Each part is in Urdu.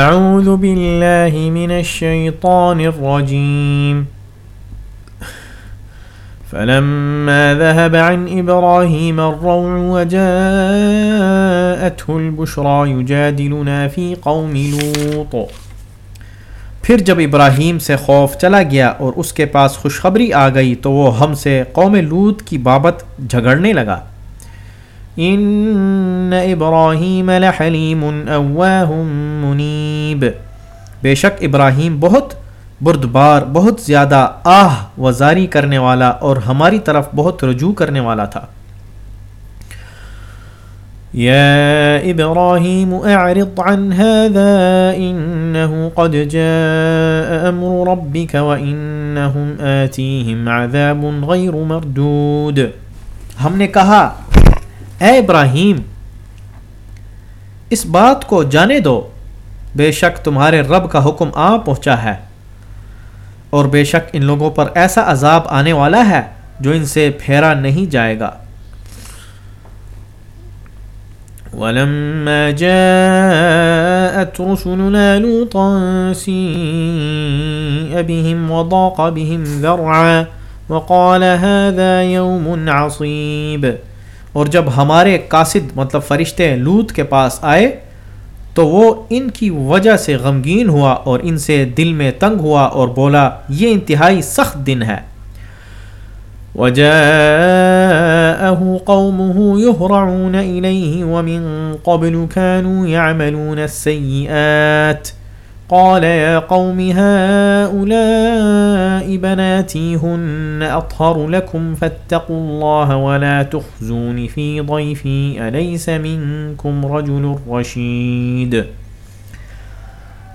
اعوذ باللہ من الشیطان الرجیم فلما ذهب عن إبراهيم الروع وجاءته البشرى يجادلنا في قوم لوط. پھر جب ابراہیم سے خوف چلا گیا اور اس کے پاس خوشخبری آ گئی تو وہ ہم سے قوم لوت کی بابت جھگڑنے لگا۔ ان ابراہیم لحلیم اواہ منیب بے شک ابراہیم بہت بردبار، بہت زیادہ آہ وزاری کرنے والا اور ہماری طرف بہت رجوع کرنے والا تھا۔ يا إبراهيم أعرض عن هذا إنه قد جاء أمر ربك وإنهم آتيهم عذاب غير مردود۔ ہم نے کہا اے ابراہیم، اس بات کو جانے دو، بے شک تمہارے رب کا حکم آ پہنچا ہے، اور بے شک ان لوگوں پر ایسا عذاب آنے والا ہے جو ان سے پھیرا نہیں جائے گا۔ ولما جاءت رسلنا لوطا سيء بهم وضاق بهم ذرعا وقال هذا يوم عصيب۔ اور جب ہمارے قاصد مطلب فرشتے لوت کے پاس آئے تو وہ ان کی وجہ سے غمگین ہوا اور ان سے دل میں تنگ ہوا اور بولا، یہ انتہائی سخت دن ہے۔ وجاءه قومه يهرعون إليه ومن قبل كانوا يعملون السيئات قال يا قوم هؤلاء بناتي هن أطهر لكم فاتقوا الله ولا تخزون في ضيفي أليس منكم رجل رشيد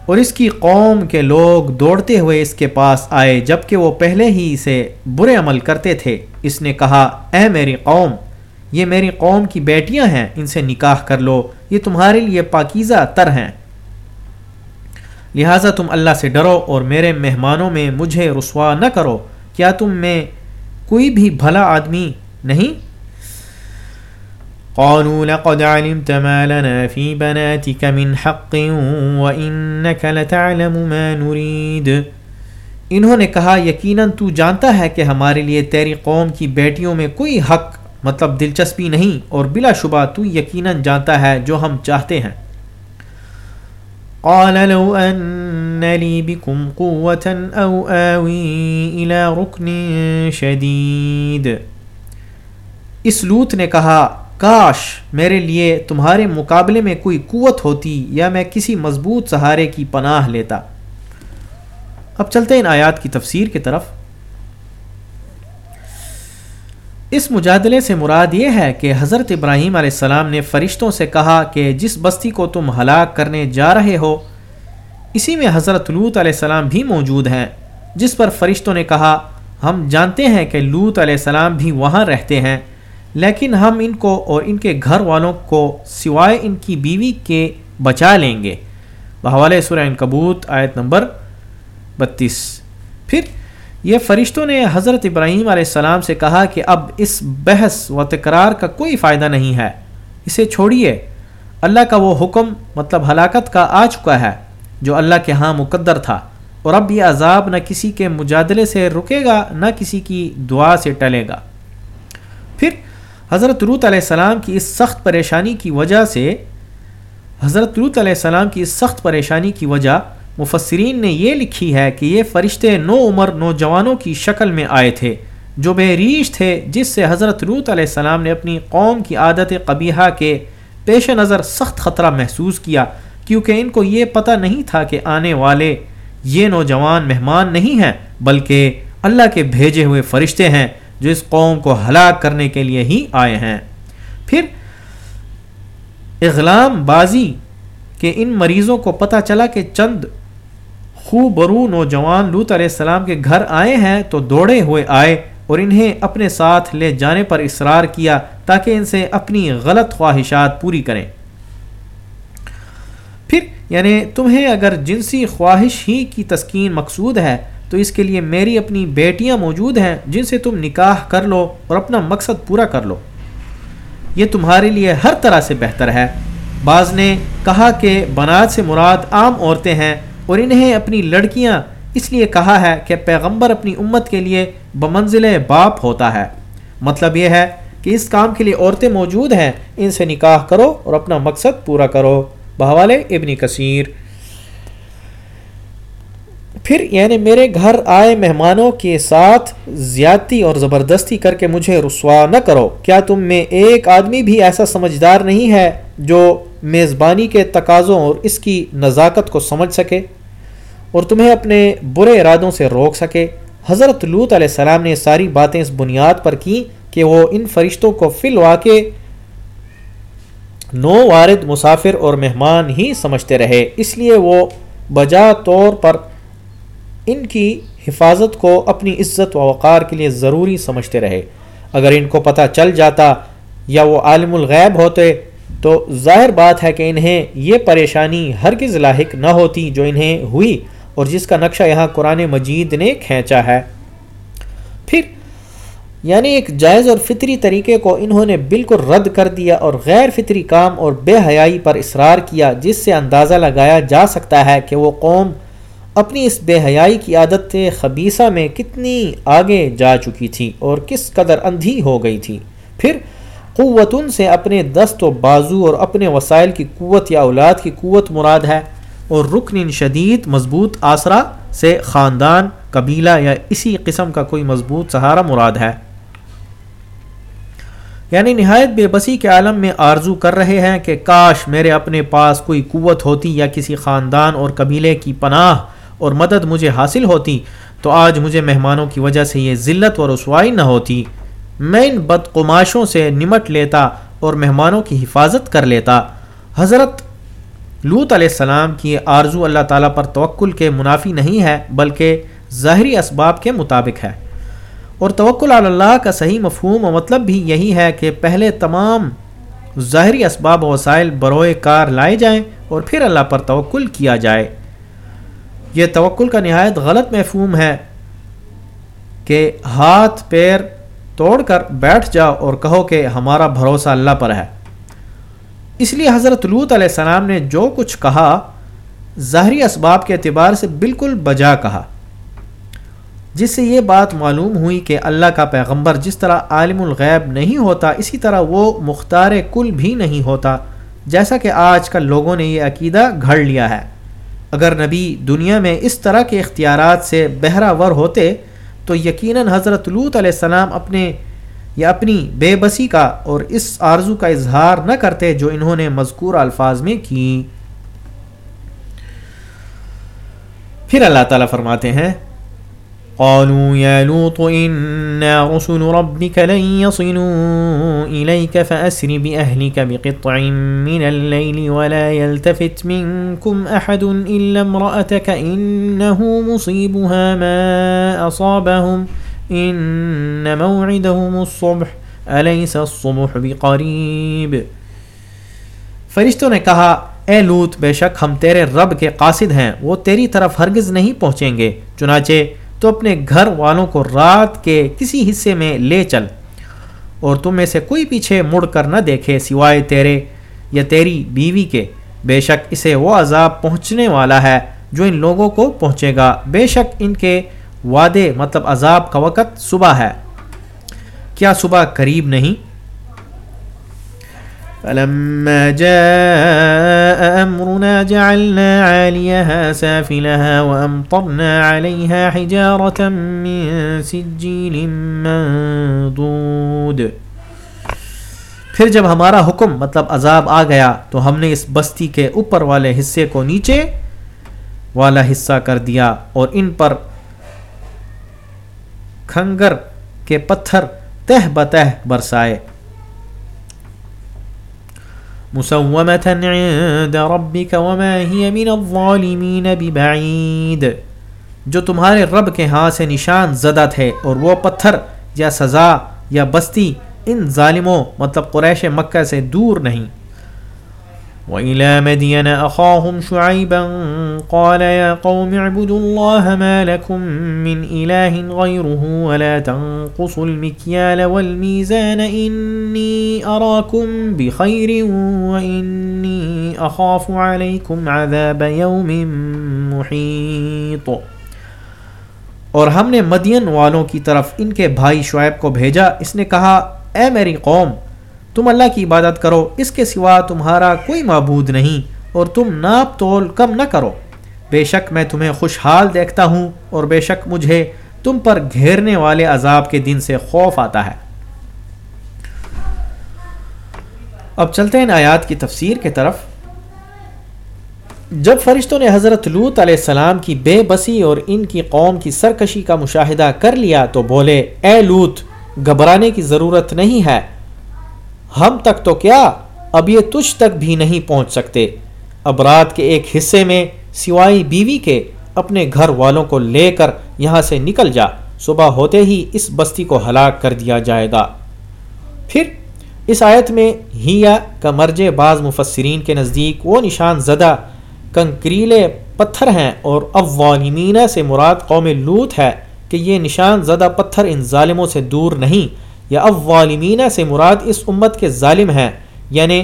اور اس کی قوم کے لوگ دوڑتے ہوئے اس کے پاس آئے جبکہ وہ پہلے ہی سے برے عمل کرتے تھے۔ اس نے کہا، اے میری قوم، یہ میری قوم کی بیٹیاں ہیں، ان سے نکاح کر لو، یہ تمہارے لیے پاکیزہ تر ہیں۔ لہٰذا تم اللہ سے ڈرو اور میرے مہمانوں میں مجھے رسوا نہ کرو۔ کیا تم میں کوئی بھی بھلا آدمی نہیں؟ قالوا لقد علمت ما لنا في بناتك من حق وإنك لتعلم ما نريد۔ انہوں نے کہا، یقیناً تو جانتا ہے کہ ہمارے لیے تیری قوم کی بیٹیوں میں کوئی حق مطلب دلچسپی نہیں، اور بلا شبہ تو یقیناً جانتا ہے جو ہم چاہتے ہیں۔ قال لو أن لي بكم قوة أو آوي إلى ركن شديد۔ اس لوت نے کہا، کاش میرے لیے تمہارے مقابلے میں کوئی قوت ہوتی یا میں کسی مضبوط سہارے کی پناہ لیتا۔ اب چلتے ہیں ان آیات کی تفسیر کی طرف۔ اس مجادلے سے مراد یہ ہے کہ حضرت ابراہیم علیہ السلام نے فرشتوں سے کہا کہ جس بستی کو تم ہلاک کرنے جا رہے ہو، اسی میں حضرت لوت علیہ السلام بھی موجود ہیں، جس پر فرشتوں نے کہا، ہم جانتے ہیں کہ لوت علیہ السلام بھی وہاں رہتے ہیں، لیکن ہم ان کو اور ان کے گھر والوں کو سوائے ان کی بیوی کے بچا لیں گے۔ بحوالِ سورہ کبوت آیت نمبر بتیس۔ پھر یہ فرشتوں نے حضرت ابراہیم علیہ السلام سے کہا کہ اب اس بحث و تکرار کا کوئی فائدہ نہیں ہے۔ اسے چھوڑیے۔ اللہ کا وہ حکم مطلب ہلاکت کا آ چکا ہے جو اللہ کے ہاں مقدر تھا۔ اور اب یہ عذاب نہ کسی کے مجادلے سے رکے گا، نہ کسی کی دعا سے ٹلے گا۔ پھر حضرت روت علیہ السلام کی اس سخت پریشانی کی وجہ سے، حضرت روت علیہ السلام کی اس سخت پریشانی کی وجہ مفسرین نے یہ لکھی ہے کہ یہ فرشتے نو عمر نوجوانوں کی شکل میں آئے تھے، جو بے ریش تھے، جس سے حضرت روت علیہ السلام نے اپنی قوم کی عادت قبیحہ کے پیش نظر سخت خطرہ محسوس کیا، کیونکہ ان کو یہ پتہ نہیں تھا کہ آنے والے یہ نوجوان مہمان نہیں ہیں، بلکہ اللہ کے بھیجے ہوئے فرشتے ہیں جو اس قوم کو ہلاک کرنے کے لیے ہی آئے ہیں۔ پھر اغلام بازی کہ ان مریضوں کو پتہ چلا کہ چند خوب برو نوجوان لوت علیہ السلام کے گھر آئے ہیں تو دوڑے ہوئے آئے اور انہیں اپنے ساتھ لے جانے پر اصرار کیا تاکہ ان سے اپنی غلط خواہشات پوری کریں۔ پھر یعنی تمہیں اگر جنسی خواہش ہی کی تسکین مقصود ہے تو اس کے لیے میری اپنی بیٹیاں موجود ہیں جن سے تم نکاح کر لو اور اپنا مقصد پورا کر لو۔ یہ تمہارے لیے ہر طرح سے بہتر ہے۔ بعض نے کہا کہ بنات سے مراد عام عورتیں ہیں اور انہیں اپنی لڑکیاں اس لیے کہا ہے کہ پیغمبر اپنی امت کے لیے بمنزل باپ ہوتا ہے۔ مطلب یہ ہے کہ اس کام کے لیے عورتیں موجود ہیں، ان سے نکاح کرو اور اپنا مقصد پورا کرو۔ بہوال ابنی کثیر۔ پھر یعنی میرے گھر آئے مہمانوں کے ساتھ زیادتی اور زبردستی کر کے مجھے رسوا نہ کرو۔ کیا تم میں ایک آدمی بھی ایسا سمجھدار نہیں ہے جو میزبانی کے تقاضوں اور اس کی نزاکت کو سمجھ سکے؟ اور تمہیں اپنے برے ارادوں سے روک سکے۔ حضرت لوت علیہ السلام نے ساری باتیں اس بنیاد پر کی کہ وہ ان فرشتوں کو فی الواقع نو وارد مسافر اور مہمان ہی سمجھتے رہے۔ اس لیے وہ بجا طور پر ان کی حفاظت کو اپنی عزت و وقار کے لیے ضروری سمجھتے رہے۔ اگر ان کو پتہ چل جاتا یا وہ عالم الغیب ہوتے، تو ظاہر بات ہے کہ انہیں یہ پریشانی ہرگز لاحق نہ ہوتی جو انہیں ہوئی۔ اور جس کا نقشہ یہاں قرآن مجید نے کھینچا ہے۔ پھر یعنی ایک جائز اور فطری طریقے کو انہوں نے بالکل رد کر دیا اور غیر فطری کام اور بے حیائی پر اصرار کیا، جس سے اندازہ لگایا جا سکتا ہے کہ وہ قوم اپنی اس بے حیائی کی عادت خبیصہ میں کتنی آگے جا چکی تھی اور کس قدر اندھی ہو گئی تھی۔ پھر، قوتن سے اپنے دست و بازو اور اپنے وسائل کی قوت یا اولاد کی قوت مراد ہے۔ اور رکن شدید مضبوط آسرا سے خاندان، قبیلہ یا اسی قسم کا کوئی مضبوط سہارا مراد ہے۔ یعنی نہایت بے بسی کے عالم میں آرزو کر رہے ہیں کہ کاش میرے اپنے پاس کوئی قوت ہوتی یا کسی خاندان اور قبیلے کی پناہ اور مدد مجھے حاصل ہوتی تو آج مجھے مہمانوں کی وجہ سے یہ ذلت و رسوائی نہ ہوتی۔ میں ان بدقماشوں سے نمٹ لیتا اور مہمانوں کی حفاظت کر لیتا۔ حضرت لوت علیہ السلام کی آرزو اللہ تعالیٰ پر توکل کے منافی نہیں ہے، بلکہ ظاہری اسباب کے مطابق ہے۔ اور توکل اللہ کا صحیح مفہوم و مطلب بھی یہی ہے کہ پہلے تمام ظاہری اسباب و وسائل بروئے کار لائے جائیں اور پھر اللہ پر توکل کیا جائے۔ یہ توکل کا نہایت غلط مفہوم ہے کہ ہاتھ پیر توڑ کر بیٹھ جاؤ اور کہو کہ ہمارا بھروسہ اللہ پر ہے۔ اس لیے حضرت لوت علیہ السلام نے جو کچھ کہا، ظاہری اسباب کے اعتبار سے بالکل بجا کہا۔ جس سے یہ بات معلوم ہوئی کہ اللہ کا پیغمبر جس طرح عالم الغیب نہیں ہوتا، اسی طرح وہ مختار کل بھی نہیں ہوتا، جیسا کہ آج کل لوگوں نے یہ عقیدہ گھڑ لیا ہے۔ اگر نبی دنیا میں اس طرح کے اختیارات سے بہرا ور ہوتے، تو یقیناً حضرت لوت علیہ السلام اپنے یا اپنی بے بسی کا اور اس آرزو کا اظہار نہ کرتے جو انہوں نے مذکور الفاظ میں کی۔ پھر اللہ تعالیٰ فرماتے ہیں، قالوا يا لوط إنا رسل ربك لن يصلوا إليك فأسر بأهلك بقطع من الليل ولا يلتفت منكم أحد إلا امرأتك إنه مصيبها ما أصابهم إن موعدهم الصبح، أليس الصبح بقريب؟ فرشتوں نے کہا، اے لوت، بے شک ہم تیرے رب کے قاصد ہیں، وہ تیری طرف ہرگز نہیں پہنچیں گے، چنانچہ تو اپنے گھر والوں کو رات کے کسی حصے میں لے چل، اور تم میں سے کوئی پیچھے مڑ کر نہ دیکھے سوائے تیرے یا تیری بیوی کے۔ بے شک اسے وہ عذاب پہنچنے والا ہے جو ان لوگوں کو پہنچے گا، بے شک ان کے وعدے مطلب عذاب کا وقت صبح ہے۔ کیا صبح قریب نہیں؟ فلما جاء أمرنا جعلنا عاليها سافلها وأمطرنا عليها حجارة من سجيل منضود۔ پھر جب ہمارا حکم مطلب عذاب آ گیا، تو ہم نے اس بستی کے اوپر والے حصے کو نیچے والا حصہ کر دیا اور ان پر کھنگر کے پتھر تہ بتہ برسائے۔ مسومة عند ربك وما هي من الظالمين ببعيد جو تمہارے رب کے ہاں سے نشان زدہ تھے اور وہ پتھر یا سزا یا بستی ان ظالموں مطلب قریش مکہ سے دور نہیں۔ وإلى مدين أخاهم شعيبا قال يا قوم اعبدوا الله ما لكم من إله غيره ولا تنقصوا المكيال والميزان إني أراكم بخير وإني أخاف عليكم عذاب يوم محيط اور ہم نے مدین والوں کی طرف ان کے بھائی شعیب کو بھیجا اس نے کہا، اے میری قوم تم اللہ کی عبادت کرو، اس کے سوا تمہارا کوئی معبود نہیں، اور تم ناپ تول کم نہ کرو۔ بے شک میں تمہیں خوشحال دیکھتا ہوں، اور بے شک مجھے تم پر گھیرنے والے عذاب کے دن سے خوف آتا ہے۔ اب چلتے ہیں آیات کی تفسیر کی طرف۔ جب فرشتوں نے حضرت لوت علیہ السلام کی بے بسی اور ان کی قوم کی سرکشی کا مشاہدہ کر لیا تو بولے، اے لوت گھبرانے کی ضرورت نہیں ہے۔ ہم تک تو کیا؟ اب یہ تجھ تک بھی نہیں پہنچ سکتے۔ اب رات کے ایک حصے میں سوائی بیوی کے اپنے گھر والوں کو لے کر یہاں سے نکل جا۔ صبح ہوتے ہی اس بستی کو ہلاک کر دیا جائے گا۔ پھر اس آیت میں ہیا کا مرج بعض مفسرین کے نزدیک وہ نشان زدہ کنکریلے پتھر ہیں اور اولمینہ سے مراد قوم لوت ہے کہ یہ نشان زدہ پتھر ان ظالموں سے دور نہیں یا اولمینہ سے مراد اس امت کے ظالم ہیں یعنی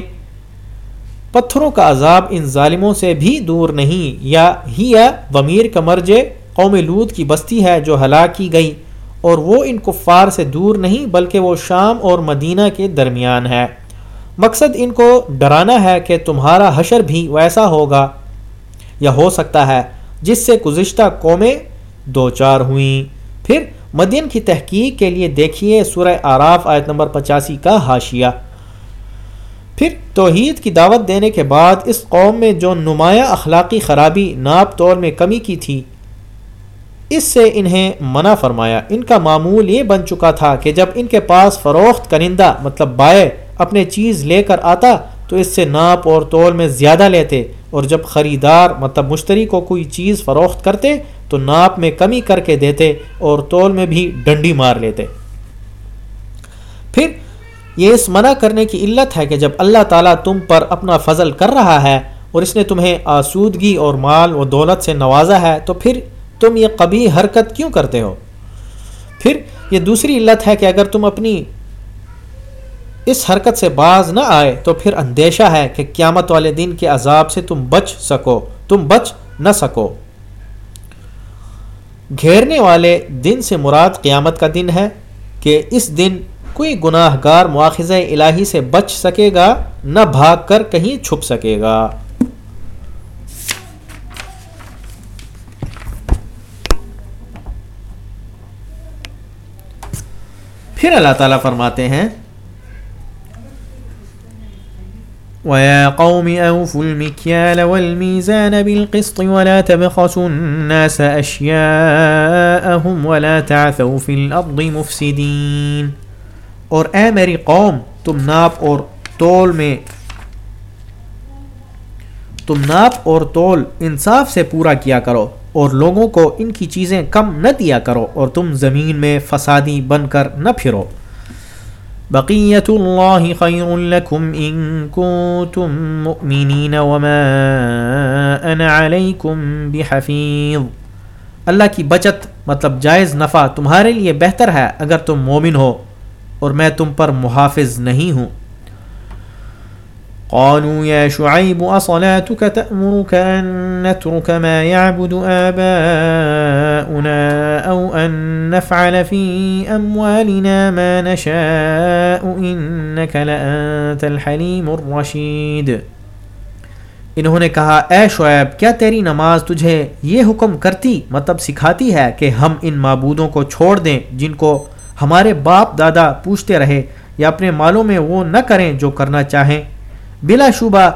پتھروں کا عذاب ان ظالموں سے بھی دور نہیں، یا ہی یا ومیر کا مرج قوم لود کی بستی ہے جو ہلاک کی گئی، اور وہ ان کفار سے دور نہیں، بلکہ وہ شام اور مدینہ کے درمیان ہے۔ مقصد ان کو ڈرانا ہے کہ تمہارا حشر بھی ویسا ہوگا، یا ہو سکتا ہے، جس سے گزشتہ قومیں دو چار ہوئیں۔ پھر مدین کی تحقیق کے لیے دیکھیے سورہ آراف آیت نمبر پچاسی کا حاشیہ۔ پھر توحید کی دعوت دینے کے بعد اس قوم میں جو نمایاں اخلاقی خرابی ناپ طور میں کمی کی تھی، اس سے انہیں منع فرمایا۔ ان کا معمول یہ بن چکا تھا کہ جب ان کے پاس فروخت کنندہ مطلب بائے، اپنے چیز لے کر آتا، تو اس سے ناپ اور تول میں زیادہ لیتے، اور جب خریدار مطلب مشتری کو کوئی چیز فروخت کرتے تو ناپ میں کمی کر کے دیتے اور تول میں بھی ڈنڈی مار لیتے۔ پھر یہ اس منع کرنے کی علت ہے کہ جب اللہ تعالیٰ تم پر اپنا فضل کر رہا ہے اور اس نے تمہیں آسودگی اور مال و دولت سے نوازا ہے، تو پھر تم یہ کبھی حرکت کیوں کرتے ہو؟ پھر یہ دوسری علت ہے کہ اگر تم اپنی اس حرکت سے باز نہ آئے، تو پھر اندیشہ ہے کہ قیامت والے دن کے عذاب سے تم بچ سکو، تم بچ نہ سکو۔ گھیرنے والے دن سے مراد قیامت کا دن ہے کہ اس دن کوئی گناہ گار مواخذ الہی سے بچ سکے گا، نہ بھاگ کر کہیں چھپ سکے گا۔ پھر اللہ تعالیٰ فرماتے ہیں ويا قوم أوفوا المكيال والميزان بالقسط ولا تبخسوا الناس أشياءهم ولا تعثوا في الأرض مفسدين۔ اور اے میری قوم، تم ناپ اور تول میں تم ناپ اور تول انصاف سے پورا کیا کرو اور لوگوں کو ان کی چیزیں کم نہ دیا کرو اور تم زمین میں فسادی بن کر نہ پھرو۔ بقیت اللہ خیر لکم ان کنتم مؤمنین وما انا علیکم بحفیظ اللہ کی بچت مطلب جائز نفع تمہارے لیے بہتر ہے اگر تم مومن ہو اور میں تم پر محافظ نہیں ہوں۔ قالوا يا شعيب أصلاتك تأمرك أن نترك ما يعبد آباؤنا أو أن نفعل في أموالنا ما نشاء إنك لأنت الحليم الرشيد۔ انہوں نے کہا، اے شعیب، کیا تیری نماز تجھے یہ حکم کرتی مطلب سکھاتی ہے کہ ہم ان معبودوں کو چھوڑ دیں جن کو ہمارے باپ دادا پوچھتے رہے یا اپنے مالوں میں وہ نہ کریں جو کرنا چاہیں؟ بلا شبہ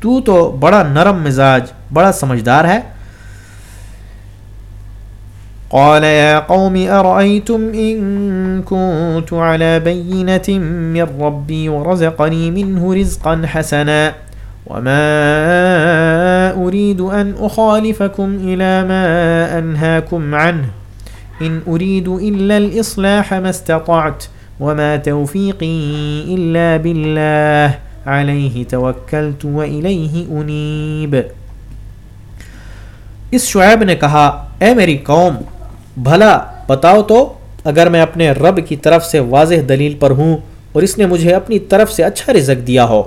تو تو بڑا نرم مزاج، بڑا سمجھدار ہے۔ قال يا قوم أرأيتم إن كنت على بينة من ربي ورزقني منه رزقا حسنا وما أريد أن أخالفكم إلى ما أنهاكم عنه، إن أريد إلا الإصلاح ما استطعت وما توفيقي إلا بالله۔ عليه توكلت وإليه أنيب اس شعیب نے کہا، اے میری قوم، بھلا بتاؤ تو، اگر میں اپنے رب کی طرف سے واضح دلیل پر ہوں اور اس نے مجھے اپنی طرف سے اچھا رزق دیا ہو،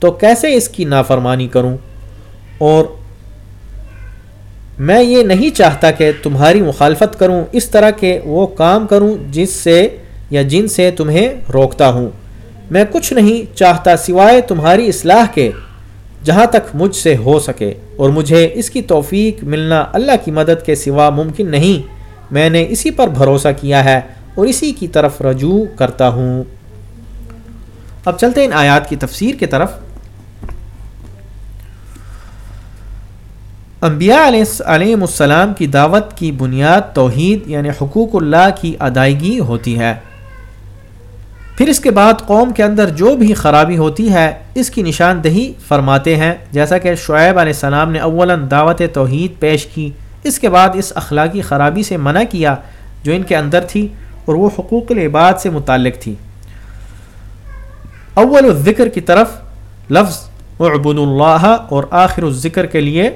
تو کیسے اس کی نافرمانی کروں؟ اور میں یہ نہیں چاہتا کہ تمہاری مخالفت کروں، اس طرح کہ وہ کام کروں جس سے یا جن سے تمہیں روکتا ہوں۔ میں کچھ نہیں چاہتا سوائے تمہاری اصلاح کے، جہاں تک مجھ سے ہو سکے۔ اور مجھے اس کی توفیق ملنا اللہ کی مدد کے سوا ممکن نہیں۔ میں نے اسی پر بھروسہ کیا ہے اور اسی کی طرف رجوع کرتا ہوں۔ اب چلتے ان آیات کی تفسیر کی طرف۔ انبیاء علیہ علیہ السلام کی دعوت کی بنیاد توحید یعنی حقوق اللہ کی ادائیگی ہوتی ہے۔ پھر اس کے بعد قوم کے اندر جو بھی خرابی ہوتی ہے، اس کی نشاندہی فرماتے ہیں۔ جیسا کہ شعیب علیہ السلام نے اولاً دعوت توحید پیش کی، اس کے بعد اس اخلاقی خرابی سے منع کیا جو ان کے اندر تھی اور وہ حقوق العباد سے متعلق تھی۔ اول الذکر کی طرف لفظ عبد اللہ اور آخر الذکر کے لیے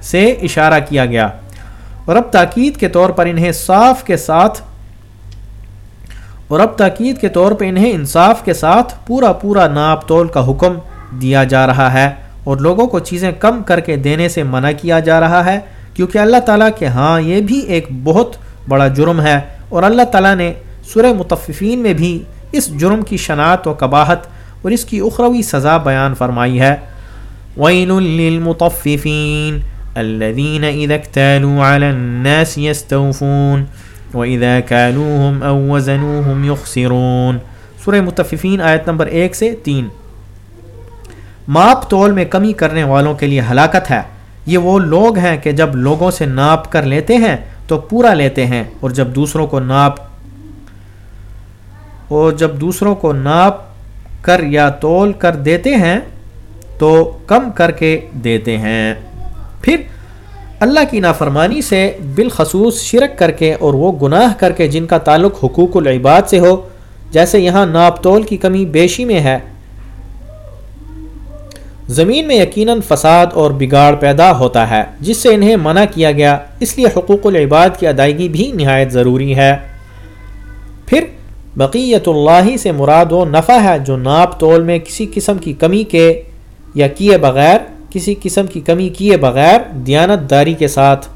سے اشارہ کیا گیا۔ اور اب تاکید کے طور پر انہیں صاف کے ساتھ اور اب تاکید کے طور پہ انہیں انصاف کے ساتھ پورا پورا ناپ تول کا حکم دیا جا رہا ہے اور لوگوں کو چیزیں کم کر کے دینے سے منع کیا جا رہا ہے کیونکہ اللہ تعالیٰ کے ہاں یہ بھی ایک بہت بڑا جرم ہے اور اللہ تعالیٰ نے سورہ متففین میں بھی اس جرم کی شناعت و قباحت اور اس کی اخروی سزا بیان فرمائی ہے۔ وَيْلٌ لِّلْمُطَفِّفِينَ الَّذِينَ إِذَا اكْتَالُوا عَلَى النَّاسِ يَسْتَوْفُونَ وَإِذَا كَالُوهُمْ أَوْ وَزَنُوهُمْ يُخْسِرُونَ سورہ متففین آیت نمبر ایک سے تین۔ ماپ تول میں کمی کرنے والوں کے لیے ہلاکت ہے۔ یہ وہ لوگ ہیں کہ جب لوگوں سے ناپ کر لیتے ہیں تو پورا لیتے ہیں اور جب دوسروں کو ناپ اور جب دوسروں کو ناپ کر یا تول کر دیتے ہیں تو کم کر کے دیتے ہیں۔ پھر اللہ کی نافرمانی سے بالخصوص شرک کر کے اور وہ گناہ کر کے جن کا تعلق حقوق العباد سے ہو، جیسے یہاں ناپ تول کی کمی بیشی میں ہے۔ زمین میں یقیناً فساد اور بگاڑ پیدا ہوتا ہے، جس سے انہیں منع کیا گیا، اس لیے حقوق العباد کی ادائیگی بھی نہایت ضروری ہے۔ پھر، بقیت اللہ سے مراد و نفع ہے جو ناپ تول میں کسی قسم کی کمی کے یا کیے بغیر کسی قسم کی کمی کیے بغیر دیانت داری کے ساتھ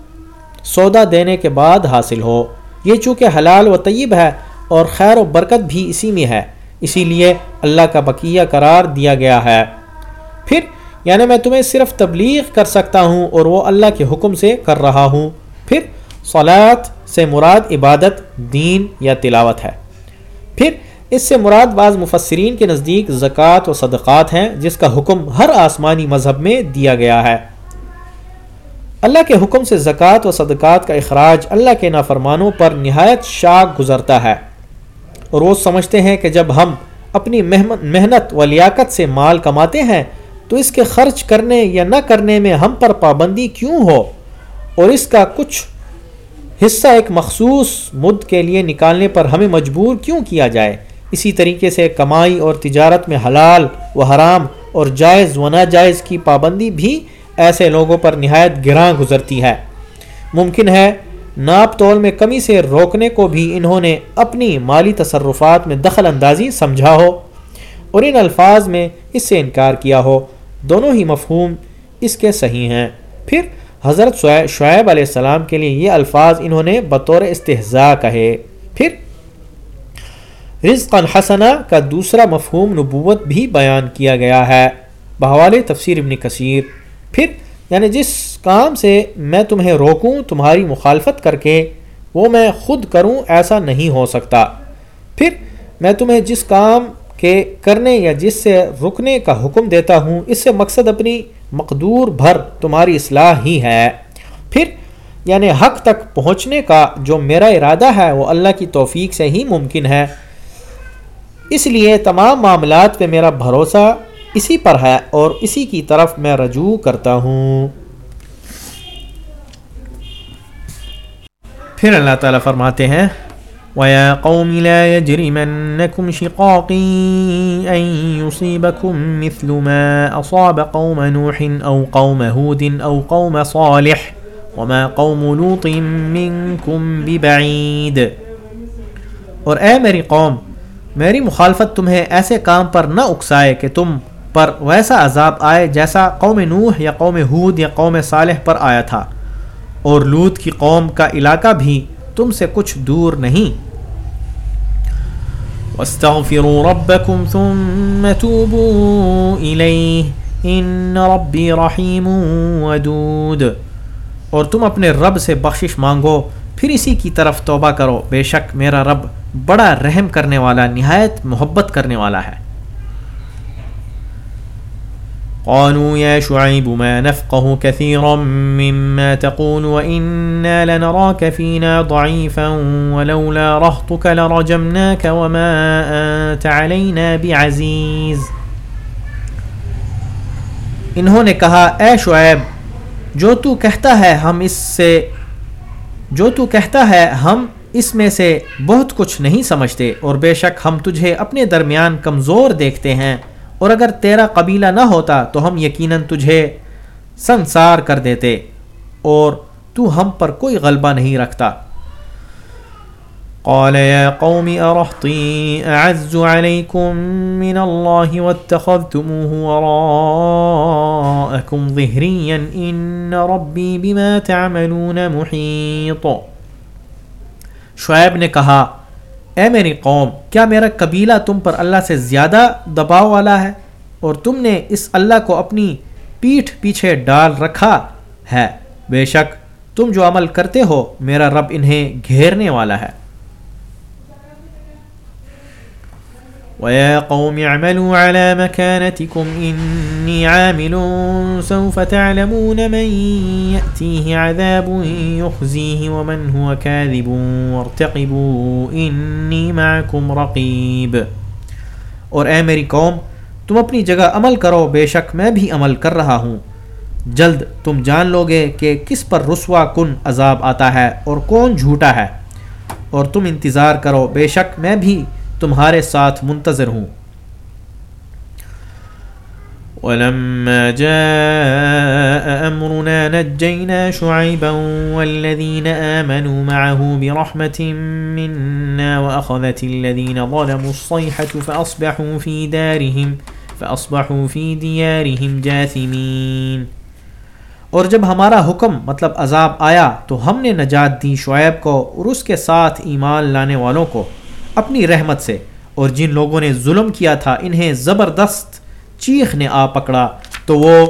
سودا دینے کے بعد حاصل ہو۔ یہ چونکہ حلال و طیب ہے اور خیر و برکت بھی اسی میں ہے، اسی لیے اللہ کا بقیہ قرار دیا گیا ہے۔ پھر یعنی میں تمہیں صرف تبلیغ کر سکتا ہوں اور وہ اللہ کے حکم سے کر رہا ہوں۔ پھر صلاحت سے مراد عبادت، دین یا تلاوت ہے۔ پھر اس سے مراد بعض مفسرین کے نزدیک زکوٰۃ و صدقات ہیں، جس کا حکم ہر آسمانی مذہب میں دیا گیا ہے۔ اللہ کے حکم سے زکوٰۃ و صدقات کا اخراج اللہ کے نافرمانوں پر نہایت شاک گزرتا ہے۔ اور وہ سمجھتے ہیں کہ جب ہم اپنی محنت و لیاقت سے مال کماتے ہیں، تو اس کے خرچ کرنے یا نہ کرنے میں ہم پر پابندی کیوں ہو؟ اور اس کا کچھ حصہ ایک مخصوص مد کے لیے نکالنے پر ہمیں مجبور کیوں کیا جائے؟ اسی طریقے سے کمائی اور تجارت میں حلال و حرام اور جائز و ناجائز کی پابندی بھی ایسے لوگوں پر نہایت گراں گزرتی ہے۔ ممکن ہے ناپ تول میں کمی سے روکنے کو بھی انہوں نے اپنی مالی تصرفات میں دخل اندازی سمجھا ہو اور ان الفاظ میں اس سے انکار کیا ہو۔ دونوں ہی مفہوم اس کے صحیح ہیں۔ پھر حضرت شعیب علیہ السلام کے لیے یہ الفاظ انہوں نے بطور استحضاء کہے۔ پھر رزق الحسنہ کا دوسرا مفہوم نبوت بھی بیان کیا گیا ہے۔ بحوال تفسیر ابن کثیر۔ پھر یعنی جس کام سے میں تمہیں روکوں، تمہاری مخالفت کر کے، وہ میں خود کروں، ایسا نہیں ہو سکتا۔ پھر، میں تمہیں جس کام کہ کرنے یا جس سے رکنے کا حکم دیتا ہوں، اس سے مقصد اپنی مقدور بھر تمہاری اصلاح ہی ہے۔ پھر یعنی حق تک پہنچنے کا جو میرا ارادہ ہے، وہ اللہ کی توفیق سے ہی ممکن ہے۔ اس لیے تمام معاملات پہ میرا بھروسہ اسی پر ہے اور اسی کی طرف میں رجوع کرتا ہوں۔ پھر اللہ تعالیٰ فرماتے ہیں، ويا قوم لا يجرمنكم شقاقي أن يصيبكم مثل ما أصاب قوم نوح أو قوم هود أو قوم صالح وما قوم لوط منكم ببعيد۔ اور اے میری قوم میری مخالفت تمہیں ایسے کام پر نہ اکسائے کہ تم پر ویسا عذاب آئے جیسا قوم نوح یا قوم ہود یا قوم صالح پر آیا تھا۔ اور لوت کی قوم کا علاقہ بھی تم سے کچھ دور نہیں۔ واستغفروا ربكم ثم توبوا إليه إن ربي رحيم ودود۔ اور تم اپنے رب سے بخشش مانگو پھر اسی کی طرف توبہ کرو۔ بے شک میرا رب بڑا رحم کرنے والا، نہایت محبت کرنے والا ہے۔ قالوا يا شعيب ما نفقه كثيرا مما تقول وإنا لنراك فينا ضعيفا ولولا رهطك لرجمناك وما أنت علينا بعزيز انہوں نے کہا، اے شعیب، جو تو کہتا ہے ہم اس سے جو تو کہتا ہے، ہم اس میں سے بہت کچھ نہیں سمجھتے اور بے شک ہم تجھے اپنے درمیان کمزور دیکھتے ہیں اور اگر تیرا قبیلہ نہ ہوتا تو ہم یقیناً تجھے سنسار کر دیتے اور تو ہم پر کوئی غلبہ نہیں رکھتا۔ قال يا قوم أرهطي أعز عليكم من الله واتخذتموه وراءكم ظهريا إن ربي بما تعملون محيط شعیب نے کہا، اے میری قوم، کیا میرا قبیلہ تم پر اللہ سے زیادہ دباؤ والا ہے اور تم نے اس اللہ کو اپنی پیٹھ پیچھے ڈال رکھا ہے؟ بے شک، تم جو عمل کرتے ہو، میرا رب انہیں گھیرنے والا ہے۔ ويا قوم اعملوا على مكانتكم إني عامل سوف تعلمون من يأتيه عذاب يخزيه ومن هو كاذب وارتقبوا إني معكم رقيب اور اے میری قوم، تم اپنی جگہ عمل کرو، بے شک میں بھی عمل کر رہا ہوں۔ جلد تم جان لو گے کہ کس پر رسوا کن عذاب آتا ہے اور کون جھوٹا ہے۔ اور تم انتظار کرو، بے شک میں بھی تمہارے ساتھ منتظر ہوں۔ ولما جاء أمرنا نجينا شعيبا والذين آمنوا معه برحمة منا وأخذت الذين ظلموا الصيحة فأصبحوا في دارهم فأصبحوا في ديارهم جاثمين۔ اور جب ہمارا حکم مطلب عذاب آیا تو ہم نے نجات دی شعیب کو اور اس کے ساتھ ایمان لانے والوں کو۔ اپنی رحمت سے۔ اور جن لوگوں نے ظلم کیا تھا، انہیں زبردست چیخ نے آ پکڑا۔ تو وہ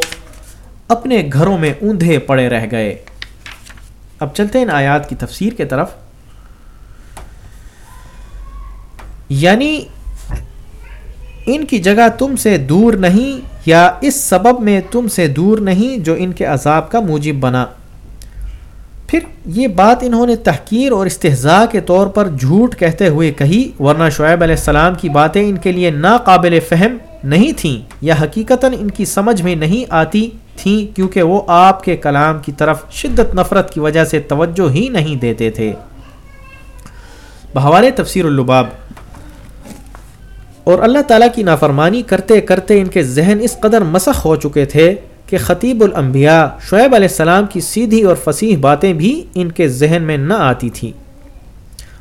اپنے گھروں میں اوندھے پڑے رہ گئے۔ اب چلتے ہیں آیات کی تفسیر کے طرف۔ یعنی ان کی جگہ تم سے دور نہیں، یا اس سبب میں تم سے دور نہیں جو ان کے عذاب کا موجب بنا۔ پھر یہ بات انہوں نے تحقیر اور استحضاء کے طور پر جھوٹ کہتے ہوئے کہی، ورنہ شعیب علیہ السلام کی باتیں ان کے لیے ناقابل فہم نہیں تھیں یا حقیقتاً ان کی سمجھ میں نہیں آتی تھیں کیونکہ وہ آپ کے کلام کی طرف شدت نفرت کی وجہ سے توجہ ہی نہیں دیتے تھے۔ بہوال تفسیر اللباب۔ اور اللہ تعالیٰ کی نافرمانی کرتے کرتے ان کے ذہن اس قدر مسخ ہو چکے تھے کہ خطیب الانبیاء شعیب علیہ السلام کی سیدھی اور فصیح باتیں بھی ان کے ذہن میں نہ آتی تھیں۔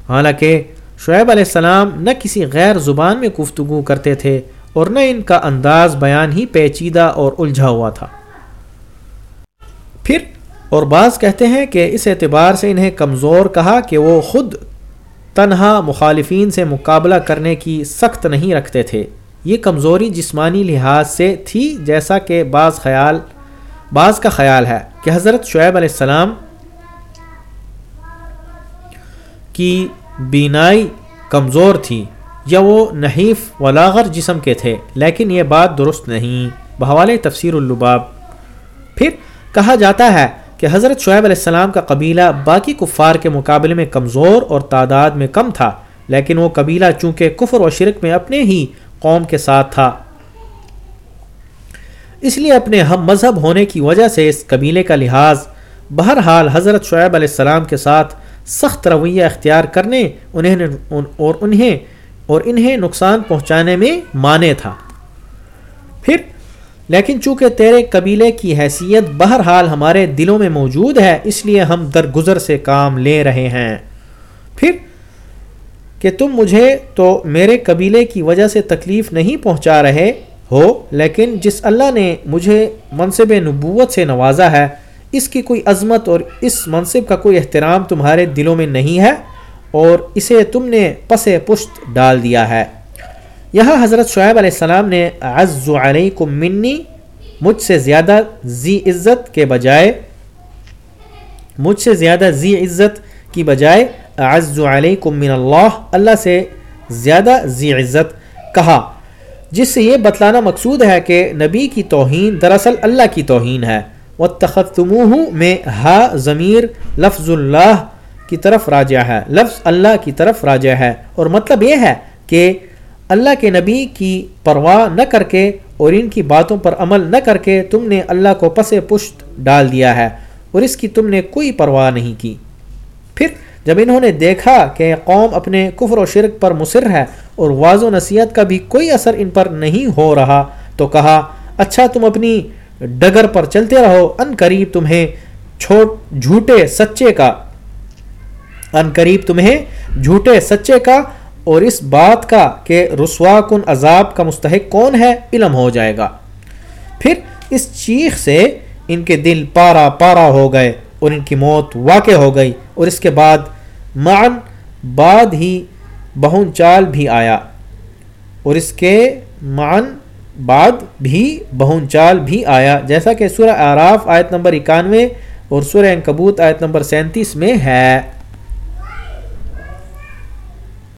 حالانکہ شعیب علیہ السلام نہ کسی غیر زبان میں گفتگو کرتے تھے اور نہ ان کا انداز بیان ہی پیچیدہ اور الجھا ہوا تھا۔ پھر اور بعض کہتے ہیں کہ اس اعتبار سے انہیں کمزور کہا کہ وہ خود تنہا مخالفین سے مقابلہ کرنے کی سخت نہیں رکھتے تھے۔ یہ کمزوری جسمانی لحاظ سے تھی جیسا کہ بعض خیال، بعض کا خیال ہے کہ حضرت شعیب علیہ السلام کی بینائی کمزور تھی یا وہ نحیف ولاغر جسم کے تھے، لیکن یہ بات درست نہیں۔ بحوال تفسیر اللباب۔ پھر کہا جاتا ہے کہ حضرت شعیب علیہ السلام کا قبیلہ باقی کفار کے مقابلے میں کمزور اور تعداد میں کم تھا، لیکن وہ قبیلہ چونکہ کفر و شرک میں اپنے ہی قوم کے ساتھ تھا۔ اس لیے اپنے ہم مذہب ہونے کی وجہ سے اس قبیلے کا لحاظ بہرحال حضرت شعیب علیہ السلام کے ساتھ سخت رویہ اختیار کرنے انہیں اور انہیں اور انہیں نقصان پہنچانے میں مانے تھا۔ پھر، لیکن چونکہ تیرے قبیلے کی حیثیت بہرحال ہمارے دلوں میں موجود ہے، اس لیے ہم درگزر سے کام لے رہے ہیں۔ پھر کہ تم مجھے تو میرے قبیلے کی وجہ سے تکلیف نہیں پہنچا رہے ہو، لیکن جس اللہ نے مجھے منصب نبوت سے نوازا ہے، اس کی کوئی عظمت اور اس منصب کا کوئی احترام تمہارے دلوں میں نہیں ہے، اور اسے تم نے پس پشت ڈال دیا ہے۔ یہاں حضرت شعیب علیہ السلام نے عز علیکم منی، مجھ سے زیادہ زی عزت کے بجائے، مجھ سے زیادہ زی عزت کی بجائے عز علیکم من اللہ اللہ سے زیادہ زی عزت کہا۔ جس سے یہ بتلانا مقصود ہے کہ نبی کی توہین دراصل اللہ کی توہین ہے۔ وہ تختمہ میں ہا ضمیر لفظ اللہ کی طرف راجع ہے۔ لفظ اللہ کی طرف راجع ہے۔ اور مطلب یہ ہے کہ اللہ کے نبی کی پرواہ نہ کر کے اور ان کی باتوں پر عمل نہ کر کے تم نے اللہ کو پس پشت ڈال دیا ہے اور اس کی تم نے کوئی پرواہ نہیں کی۔ پھر جب انہوں نے دیکھا کہ قوم اپنے کفر و شرک پر مصر ہے اور واض و نصیحت کا بھی کوئی اثر ان پر نہیں ہو رہا، تو کہا اچھا تم اپنی ڈگر پر چلتے رہو، ان قریب تمہیں چھوٹ جھوٹے سچے کا، ان قریب تمہیں جھوٹے سچے کا اور اس بات کا کہ رسوا کن عذاب کا مستحق کون ہے، علم ہو جائے گا۔ پھر اس چیخ سے ان کے دل پارا پارا ہو گئے اور ان کی موت واقع ہو گئی اور اس کے بعد معن بعد ہی بہن چال بھی آیا اور اس کے معن بعد بھی بہن چال بھی آیا۔ جیسا کہ سورہ آراف آیت نمبر اکانوے اور سورہ کبوت آیت نمبر سینتیس میں ہے۔